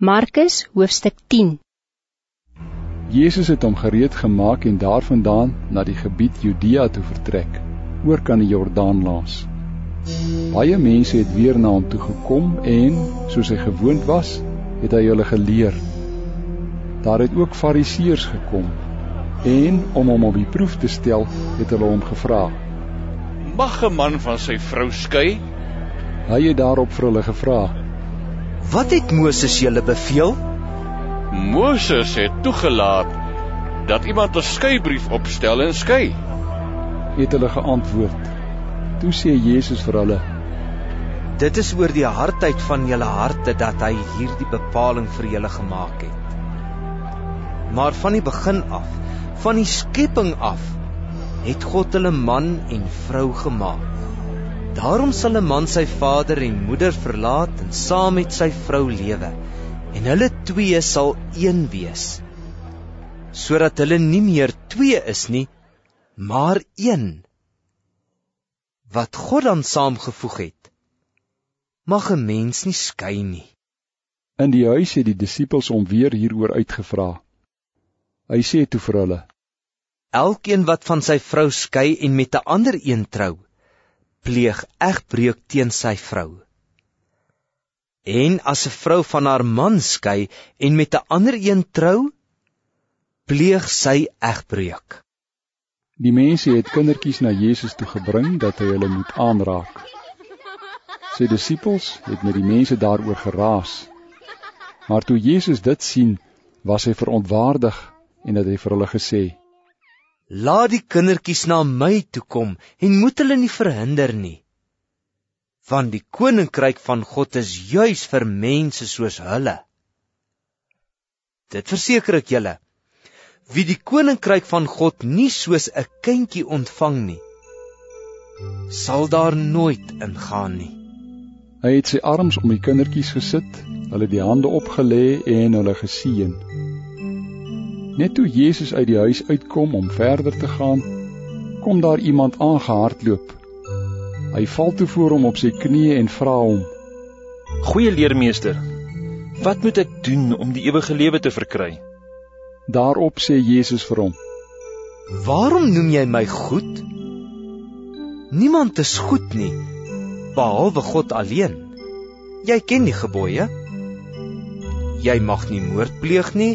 Markus hoofstuk 10 Jezus het hom gereed gemaak en daarvandaan na die gebied Judea toe vertrek, oor kan die Jordaan laas. Baie mense het weer na hom toe gekom en, soos hy gewoond was, het hy hulle geleer. Daar het ook fariseërs gekom en om hom op die proef te stel, het hulle hom gevra: Mag 'n man van sy vrou skei? Hy het daarop vir hulle gevra: Wat het Moses julle beveel? Moses het toegelaat dat iemand 'n skeibrief opstel en skei. Het hulle geantwoord. Toe sê Jesus vir hulle: Dit is oor die hardheid van julle harte dat hy hierdie bepaling vir julle gemaak het. Maar van die begin af, van die skepping af, het God hulle man en vrou gemaak. Daarom sal 'n man sy vader en moeder verlaat en saam met sy vrou lewe en hulle twee sal een wees. Sodat hulle nie meer twee is nie, maar een. Wat God dan saamgevoeg het, mag 'n mens nie skei nie. In die huis het die disippels hom weer hieroor uitgevra. Hy sê toe vir hulle: Elkeen wat van sy vrou skei en met 'n ander een trou, pleeg egbreuk teen sy vrou. En as 'n vrou van haar man skei en met 'n ander een trou, pleeg sy egbreuk. Die mense het kindertjies na Jesus toe gebring dat hy hulle moet aanraak. Sy disippels het met die mense daaroor geraas. Maar toe Jesus dit sien, was hy verontwaardig en het hy vir hulle gesê: Laat die kindertjies na my toe kom en moet hulle nie verhinder nie. Want die koninkryk van God is juis vir mense soos hulle. Dit verseker ek julle. Wie die koninkryk van God nie soos 'n kindjie ontvang nie, sal daar nooit ingaan nie. Hy het sy arms om die kindertjies gesit, hulle die hande opgelê en hulle geseën. Net toe Jesus uit die huis uitkom om verder te gaan, kom daar iemand aangehardloop. Hy val toe voor hom op sy knieë en vra hom: "Goeie leermeester, wat moet ek doen om die ewige lewe te verkry?" Daarop sê Jesus vir hom: "Waarom noem jy my goed? Niemand is goed nie behalwe God alleen. Jy ken die gebooie: Jy mag nie moord pleeg nie,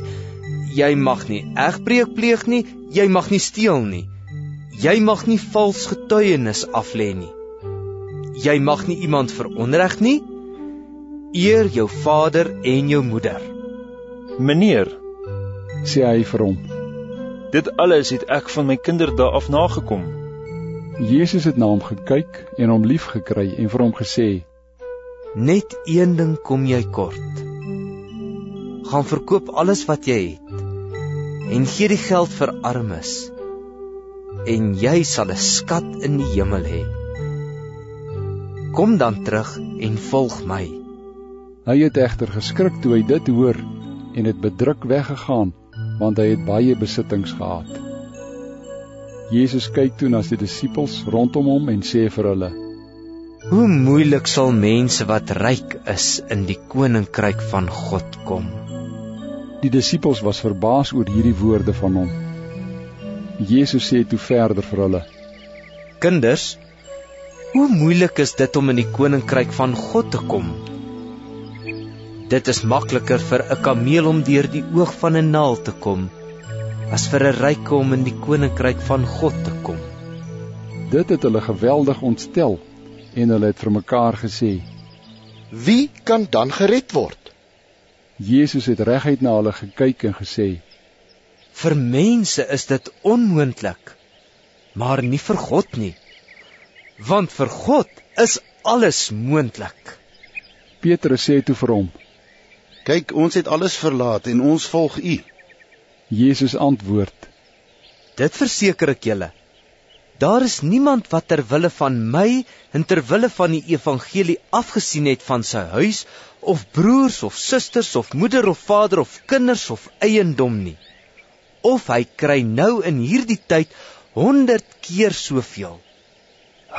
jy mag nie egbreek pleeg nie, jy mag nie steel nie. Jy mag nie vals getuienis aflê nie. Jy mag nie iemand veronreg nie. Eer jou vader en jou moeder. Meneer, sê hy vir hom. Dit alles het ek van my kinderdae af nagekom. Jesus het na hom gekyk en hom liefgekry en vir hom gesê: Net een ding kom jy kort. Gaan verkoop alles wat jy het en gee die geld vir armes en jy sal 'n skat in die hemel hê. Kom dan terug en volg my. Hy het egter geskrik toe hy dit hoor en het bedruk weggegaan want hy het baie besittings gehad. Jesus kyk toe na sy disippels rondom hom en sê vir hulle: Hoe moeilik sal mense wat ryk is in die koninkryk van God kom. Die disippels was verbaas oor hierdie woorde van hom. Jesus sê toe verder vir hulle: Kinders, hoe moeilik is dit om in die koninkryk van God te kom? Dit is makliker vir 'n kameel om deur die oog van 'n naald te kom as vir 'n ryk om in die koninkryk van God te kom. Dit het hulle geweldig ontstel en hulle het vir mekaar gesê: Wie kan dan gered word? Jesus het reguit na hulle gekyk en gesê: "Vir mense is dit onmoontlik, maar nie vir God nie. Want vir God is alles moontlik." Petrus sê toe vir hom: "Kyk, ons het alles verlaat en ons volg U." Jesus antwoord: "Dit verseker ek julle, Daar is niemand wat ter wille van my en ter wille van die evangelie afgesien het van sy huis of broers of susters of moeder of vader of kinders of eiendom nie. Of hy kry nou in hierdie tyd 100 keer soveel.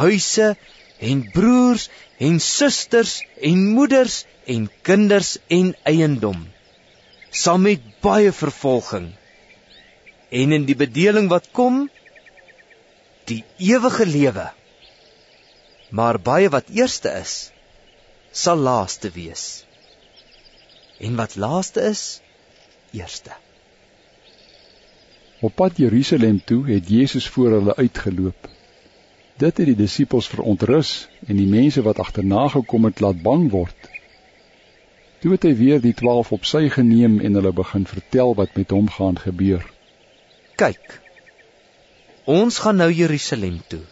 Huise en broers en susters en moeders en kinders en eiendom saam met baie vervolging. En in die bedeling wat kom, die ewige lewe. Maar baie wat eerste is, sal laaste wees. En wat laaste is, eerste. Op pad Jerusalem toe het Jesus voor hulle uitgeloop. Dit het die disippels verontrus en die mense wat agterna gekom het laat bang word. Toe het hy weer die 12 op sy geneem en hulle begin vertel wat met hom gaan gebeur. Kyk. Ons gaan nou Jerusalem toe.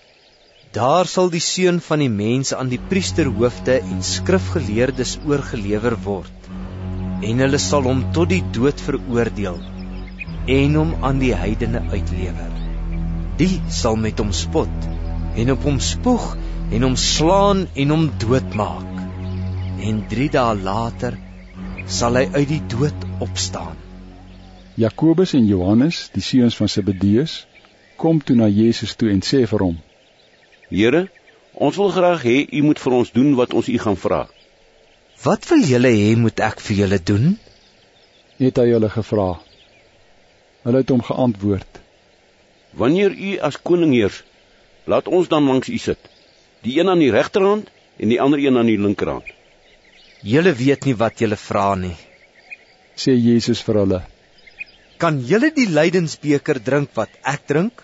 Daar sal die seun van die mens aan die priesterhoofde en skrifgeleerdes oorgelewer word. En hulle sal hom tot die dood veroordeel en hom aan die heidene uitlewer. Die sal met hom spot en op hom spoeg en hom slaan en hom doodmaak. En 3 dae later sal hy uit die dood opstaan. Jakobus en Johannes, die seuns van Zebedeus, kom toe na Jesus toe en sê vir hom: Here, ons wil graag hê u moet vir ons doen wat ons u gaan vra. Wat wil julle hê moet ek vir julle doen? Het hy hulle gevra. Hulle het hom geantwoord: Wanneer u as koning heers, laat ons dan langs u sit. Die een aan die regterhand en die ander een aan die linkerhand. Julle weet nie wat julle vra nie. Sê Jesus vir hulle: Kan julle die lydensbeker drink wat ek drink?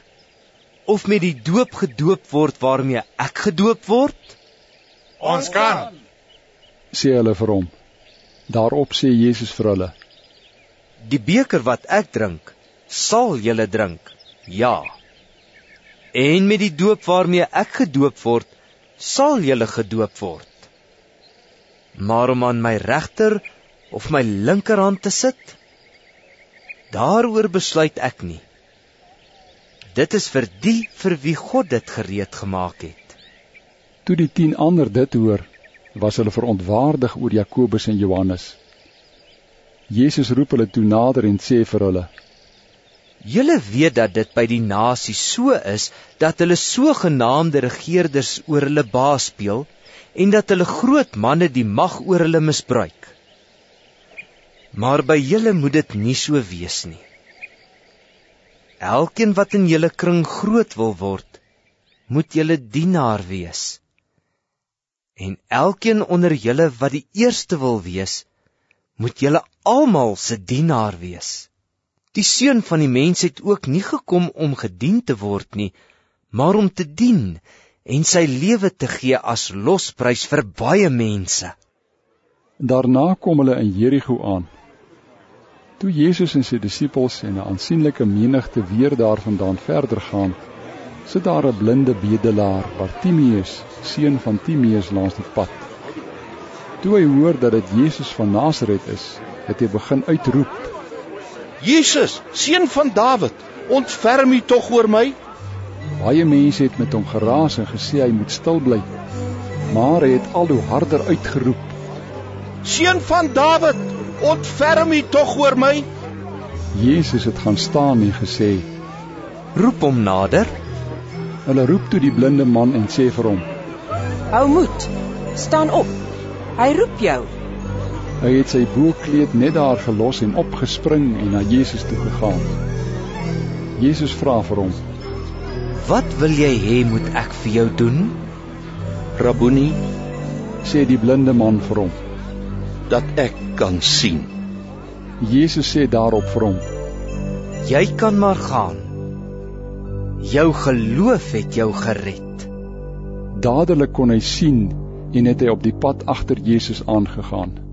Of met die doop gedoop word waarmee ek gedoop word? Ons kan. Sê hulle vir hom. Daarop sê Jesus vir hulle: Die beker wat ek drink, sal julle drink. Ja. En met die doop waarmee ek gedoop word, sal julle gedoop word. Maar om aan my regter of my linkerhand te sit, daaroor besluit ek nie. Dit is vir die vir wie God dit gereed gemaak het. Toe die 10 ander dit hoor, was hulle verontwaardig oor Jakobus en Johannes. Jesus roep hulle toe nader en sê vir hulle: Julle weet dat dit by die nasie so is dat hulle sogenaamde regerders oor hulle baas speel en dat hulle groot manne die mag oor hulle misbruik. Maar by julle moet dit nie so wees nie. Elkeen wat in julle kring groot wil word, moet julle dienaar wees. En elkeen onder julle wat die eerste wil wees, moet julle almal se dienaar wees. Die seun van die mens het ook nie gekom om gedien te word nie, maar om te dien en sy lewe te gee as losprys vir baie mense. Daarna kom hulle in Jerigo aan. Toe Jesus en sy disippels en 'n aansienlike menigte weer daarvandaan verder gaan, sit daar 'n blinde bedelaar, Bartimeus, seun van Timeus langs die pad. Toe hy hoor dat dit Jesus van Nasaret is, het hy begin uitroep: Jesus, seun van Dawid, ontferm U tog oor my. Baie mense het met hom geraas en gesê hy moet stil bly. Maar hy het al hoe harder uitgeroep: Seun van Dawid, ontferm U tog oor my. Jesus het gaan staan en gesê: Roep hom nader. Hulle roep toe die blinde man en sê vir hom: Hou moed. Staan op. Hy roep jou. Hy het sy boekleed net daar gelos en opgespring en na Jesus toe gegaan. Jesus vra vir hom: "Wat wil jy hê moet ek vir jou doen?" "Rabboni," sê die blinde man vir hom, "dat ek kan sien." Jesus sê daarop vir hom: "Jy kan maar gaan. Jou geloof het jou gered." Dadelik kon hy sien en het hy op die pad agter Jesus aangegaan.